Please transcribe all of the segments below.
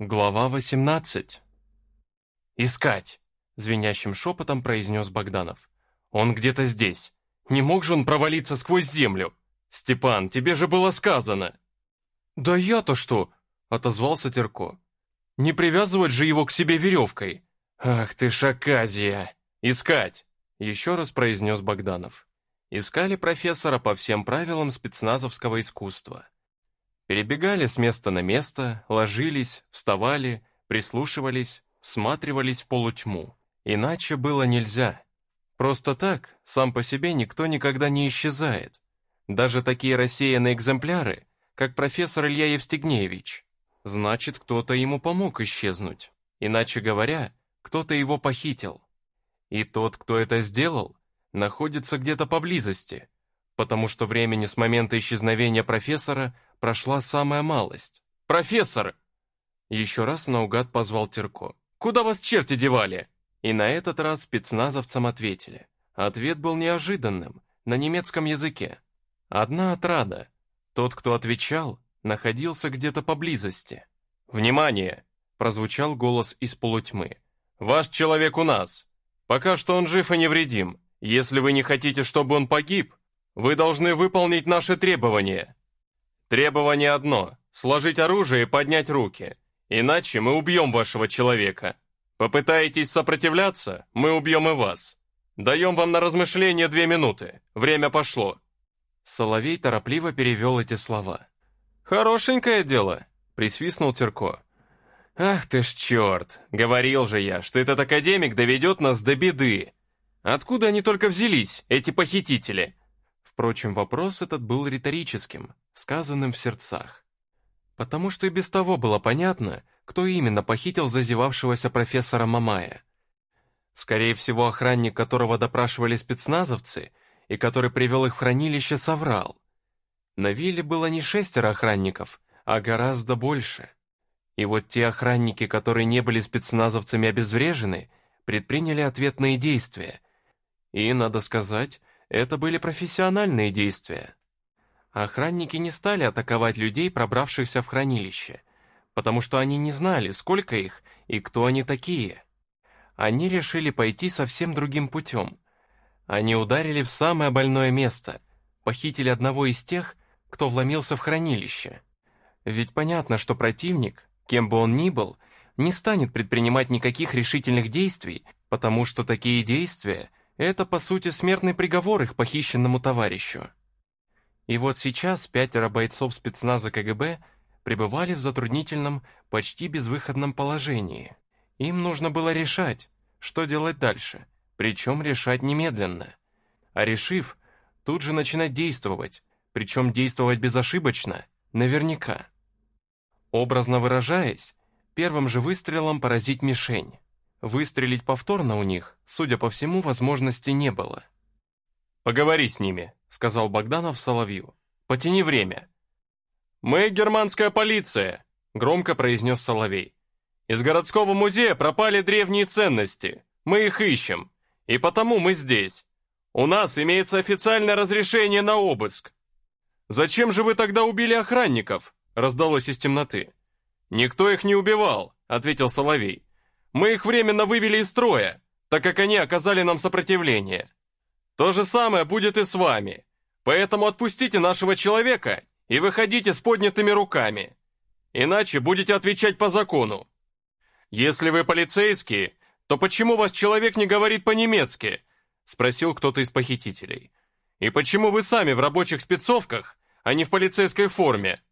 Глава 18 «Искать!» — звенящим шепотом произнес Богданов. «Он где-то здесь. Не мог же он провалиться сквозь землю? Степан, тебе же было сказано!» «Да я-то что?» — отозвался Терко. «Не привязывать же его к себе веревкой!» «Ах ты шаказия! Искать!» — еще раз произнес Богданов. Искали профессора по всем правилам спецназовского искусства. Перебегали с места на место, ложились, вставали, прислушивались, всматривались в полутьму. Иначе было нельзя. Просто так, сам по себе никто никогда не исчезает. Даже такие рассеянные экземпляры, как профессор Илья Евстигнеевич. Значит, кто-то ему помог исчезнуть. Иначе говоря, кто-то его похитил. И тот, кто это сделал, находится где-то поблизости, потому что времени с момента исчезновения профессора прошла самая малость. «Профессор!» Еще раз наугад позвал Терко. «Куда вас черти девали?» И на этот раз спецназовцам ответили. Ответ был неожиданным, на немецком языке. Одна отрада. Тот, кто отвечал, находился где-то поблизости. «Внимание!» – прозвучал голос из полутьмы. «Ваш человек у нас. Пока что он жив и невредим. Если вы не хотите, чтобы он погиб, вы должны выполнить наши требования. Требование одно – сложить оружие и поднять руки. Иначе мы убьем вашего человека. Попытаетесь сопротивляться, мы убьем и вас. Даем вам на размышление две минуты. Время пошло». Соловей торопливо перевел эти слова. «Хорошенькое дело», – присвистнул Терко. «Ах ты ж черт! Говорил же я, что этот академик доведет нас до беды. Откуда они только взялись, эти похитители?» Впрочем, вопрос этот был риторическим, сказанным в сердцах. Потому что и без того было понятно, кто именно похитил зазевавшегося профессора Мамая. Скорее всего, охранник, которого допрашивали спецназовцы, и который привел их в хранилище, соврал. На вилле было не шестеро охранников, а гораздо больше. И вот те охранники, которые не были спецназовцами обезврежены, предприняли ответные действия. И, надо сказать, это были профессиональные действия. Охранники не стали атаковать людей, пробравшихся в хранилище, потому что они не знали, сколько их и кто они такие. Они решили пойти совсем другим путем. Они ударили в самое больное место, похитили одного из тех, кто вломился в хранилище. Ведь понятно, что противник, кем бы он ни был, не станет предпринимать никаких решительных действий, потому что такие действия – это, по сути, смертный приговор их похищенному товарищу. И вот сейчас пятеро бойцов спецназа КГБ пребывали в затруднительном, почти безвыходном положении. Им нужно было решать, что делать дальше, причем решать немедленно. А решив, тут же начинать действовать, причем действовать безошибочно, наверняка. Образно выражаясь, первым же выстрелом поразить мишень. Выстрелить повторно у них, судя по всему, возможности не было. «Поговори с ними», — сказал Богданов Соловью. «Потяни время». «Мы германская полиция», — громко произнес Соловей. «Из городского музея пропали древние ценности. Мы их ищем. И потому мы здесь. У нас имеется официальное разрешение на обыск». «Зачем же вы тогда убили охранников?» раздалось из темноты. «Никто их не убивал», — ответил Соловей. «Мы их временно вывели из строя, так как они оказали нам сопротивление. То же самое будет и с вами. Поэтому отпустите нашего человека и выходите с поднятыми руками. Иначе будете отвечать по закону. Если вы полицейские, то почему ваш человек не говорит по-немецки?» — спросил кто-то из похитителей. «И почему вы сами в рабочих спецовках, а не в полицейской форме?»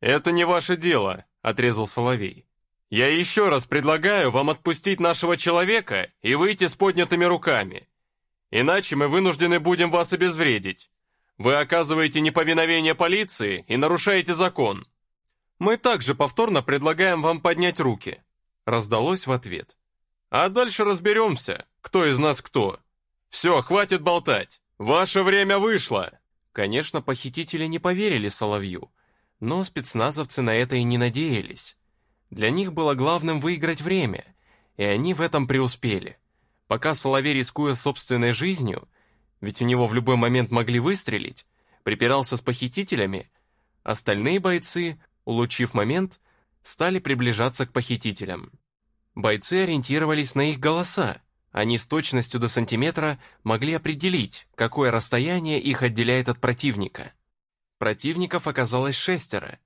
«Это не ваше дело», — отрезал Соловей. «Я еще раз предлагаю вам отпустить нашего человека и выйти с поднятыми руками. Иначе мы вынуждены будем вас обезвредить. Вы оказываете неповиновение полиции и нарушаете закон. Мы также повторно предлагаем вам поднять руки», — раздалось в ответ. «А дальше разберемся, кто из нас кто. Все, хватит болтать. Ваше время вышло!» Конечно, похитители не поверили Соловью, но спецназовцы на это и не надеялись. Для них было главным выиграть время, и они в этом преуспели. Пока Соловей, рискуя собственной жизнью, ведь у него в любой момент могли выстрелить, припирался с похитителями, остальные бойцы, улучив момент, стали приближаться к похитителям. Бойцы ориентировались на их голоса. Они с точностью до сантиметра могли определить, какое расстояние их отделяет от противника. Противников оказалось шестеро.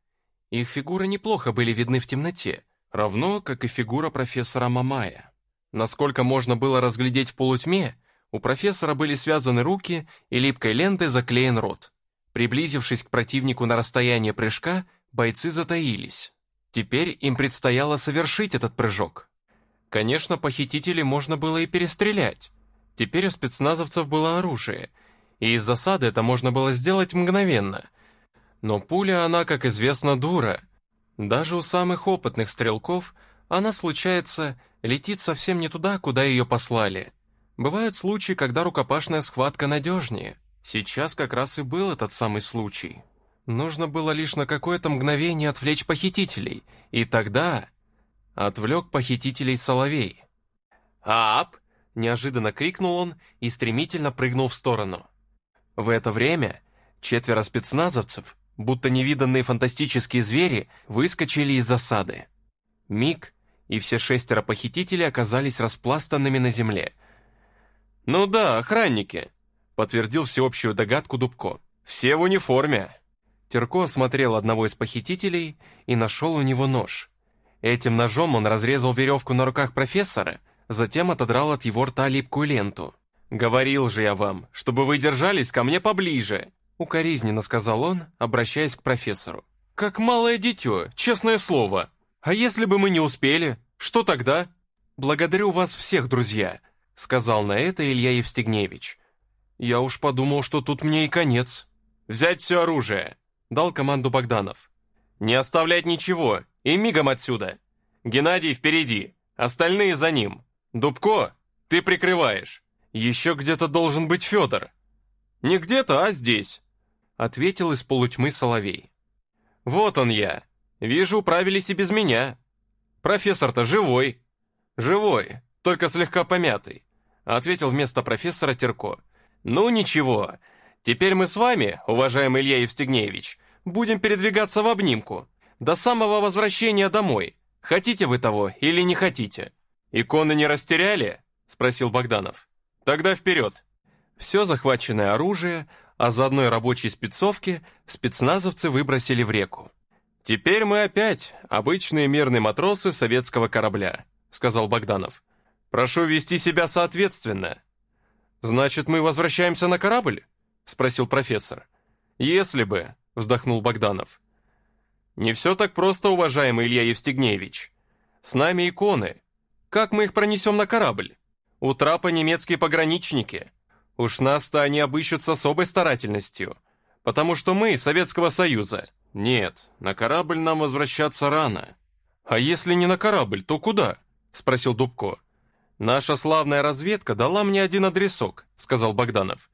Их фигуры неплохо были видны в темноте, равно как и фигура профессора Мамая. Насколько можно было разглядеть в полутьме, у профессора были связаны руки и липкой лентой заклеен рот. Приблизившись к противнику на расстояние прыжка, бойцы затаились. Теперь им предстояло совершить этот прыжок. Конечно, похитителей можно было и перестрелять. Теперь у спецназовцев было оружие, и из засады это можно было сделать мгновенно. Но пуля, она, как известно, дура. Даже у самых опытных стрелков она, случается, летит совсем не туда, куда ее послали. Бывают случаи, когда рукопашная схватка надежнее. Сейчас как раз и был этот самый случай. Нужно было лишь на какое-то мгновение отвлечь похитителей, и тогда отвлек похитителей Соловей. «Ап!» – неожиданно крикнул он и стремительно прыгнул в сторону. В это время четверо спецназовцев, будто невиданные фантастические звери, выскочили из засады. Миг, и все шестеро похитителей оказались распластанными на земле. «Ну да, охранники», — подтвердил всеобщую догадку Дубко. «Все в униформе». Терко осмотрел одного из похитителей и нашел у него нож. Этим ножом он разрезал веревку на руках профессора, затем отодрал от его рта липкую ленту. «Говорил же я вам, чтобы вы держались ко мне поближе», укоризненно сказал он, обращаясь к профессору. «Как малое дитё, честное слово. А если бы мы не успели, что тогда?» «Благодарю вас всех, друзья», сказал на это Илья Евстигневич. «Я уж подумал, что тут мне и конец». «Взять все оружие», дал команду Богданов. «Не оставлять ничего, и мигом отсюда. Геннадий впереди, остальные за ним. Дубко, ты прикрываешь. Еще где-то должен быть Федор». «Не где-то, а здесь», — ответил из полутьмы Соловей. «Вот он я. Вижу, управились и без меня. Профессор-то живой». «Живой, только слегка помятый», — ответил вместо профессора Терко. «Ну ничего, теперь мы с вами, уважаемый Илья Евстигнеевич, будем передвигаться в обнимку. До самого возвращения домой. Хотите вы того или не хотите?» «Иконы не растеряли?» — спросил Богданов. «Тогда вперед!» Все захваченное оружие, а заодно и рабочие спецовки, спецназовцы выбросили в реку. «Теперь мы опять обычные мирные матросы советского корабля», — сказал Богданов. «Прошу вести себя соответственно». «Значит, мы возвращаемся на корабль?» — спросил профессор. «Если бы», — вздохнул Богданов. «Не все так просто, уважаемый Илья Евстигнеевич. С нами иконы. Как мы их пронесем на корабль? У трапа немецкие пограничники. Уж нас-то они обыщут с особой старательностью, потому что мы из Советского Союза. Нет, на корабль нам возвращаться рано». «А если не на корабль, то куда?» — спросил Дубко. «Наша славная разведка дала мне один адресок», — сказал Богданов.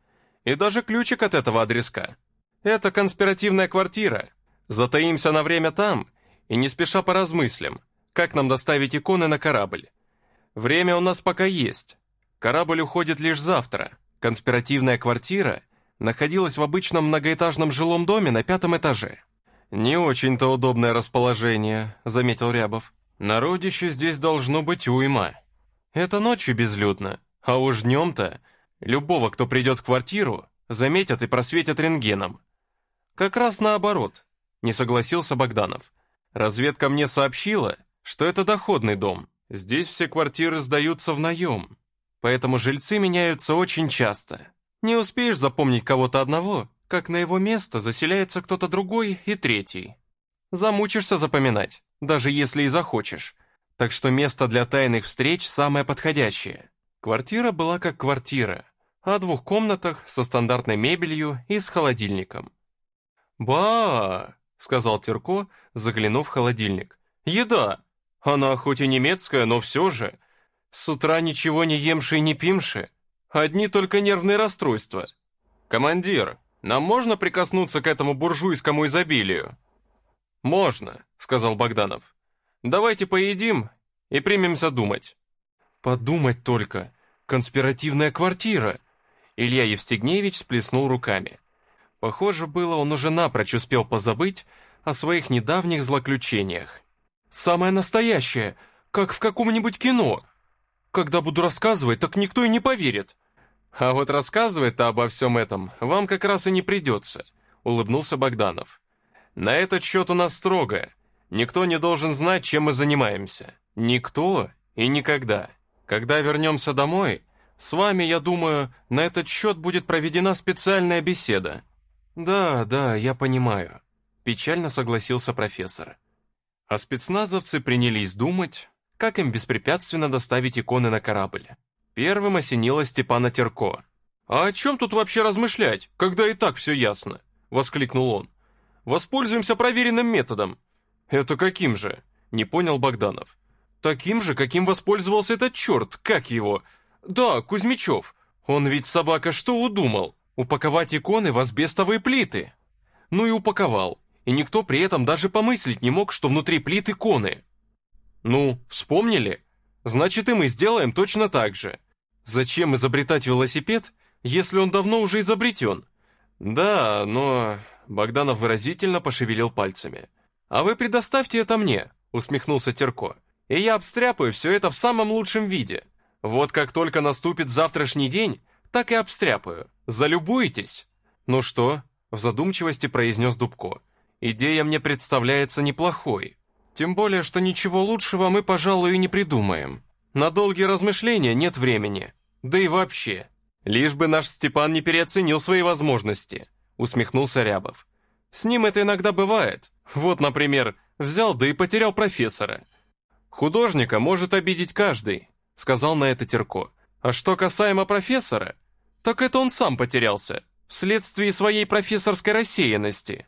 «И даже ключик от этого адреска. Это конспиративная квартира, Затаимся на время там и не спеша поразмыслим, как нам доставить иконы на корабль. Время у нас пока есть. Корабль уходит лишь завтра. Конспиративная квартира находилась в обычном многоэтажном жилом доме на пятом этаже. «Не очень-то удобное расположение», — заметил Рябов. «Народище здесь должно быть уйма. Это ночью безлюдно, а уж днем-то любого, кто придет в квартиру, заметят и просветят рентгеном. Как раз наоборот не согласился Богданов. Разведка мне сообщила, что это доходный дом. Здесь все квартиры сдаются в наем, поэтому жильцы меняются очень часто. Не успеешь запомнить кого-то одного, как на его место заселяется кто-то другой и третий. Замучишься запоминать, даже если и захочешь. Так что место для тайных встреч самое подходящее. Квартира была как квартира, о двух комнатах со стандартной мебелью и с холодильником. «Ба!» сказал Терко, заглянув в холодильник. «Еда! Она хоть и немецкая, но все же. С утра ничего не емши и не пимши. Одни только нервные расстройства. Командир, нам можно прикоснуться к этому буржуйскому изобилию?» «Можно», — сказал Богданов. «Давайте поедим и примемся думать». «Подумать только! Конспиративная квартира!» Илья Евстигневич сплеснул руками. Похоже было, он уже напрочь успел позабыть о своих недавних злоключениях. Самое настоящее, как в каком-нибудь кино. Когда буду рассказывать, так никто и не поверит». «А вот рассказывать-то обо всем этом вам как раз и не придется», — улыбнулся Богданов. «На этот счет у нас строго. Никто не должен знать, чем мы занимаемся. Никто и никогда. Когда вернемся домой, с вами, я думаю, на этот счет будет проведена специальная беседа». «Да, да, я понимаю», — печально согласился профессор. А спецназовцы принялись думать, как им беспрепятственно доставить иконы на корабль. Первым осенило Степана Терко. «А о чем тут вообще размышлять, когда и так все ясно?» — воскликнул он. «Воспользуемся проверенным методом». «Это каким же?» — не понял Богданов. «Таким же, каким воспользовался этот черт, как его?» «Да, Кузьмичев. Он ведь собака что удумал? Упаковать иконы в асбестовые плиты». Ну и упаковал. И никто при этом даже помыслить не мог, что внутри плит иконы. «Ну, вспомнили?» Значит, и мы сделаем точно так же. Зачем изобретать велосипед, если он давно уже изобретен? Да, но... Богданов выразительно пошевелил пальцами. «А вы предоставьте это мне», — усмехнулся Терко. «И я обстряпаю все это в самом лучшем виде. Вот как только наступит завтрашний день, так и обстряпаю. Залюбуетесь?» «Ну что?» — в задумчивости произнес Дубко. «Идея мне представляется неплохой. Тем более, что ничего лучшего мы, пожалуй, и не придумаем. На долгие размышления нет времени. Да и вообще. Лишь бы наш Степан не переоценил свои возможности, усмехнулся Рябов. С ним это иногда бывает. Вот, например, взял да и потерял профессора. Художника может обидеть каждый, сказал на это Терко. А что касаемо профессора, так это он сам потерялся, вследствие своей профессорской рассеянности.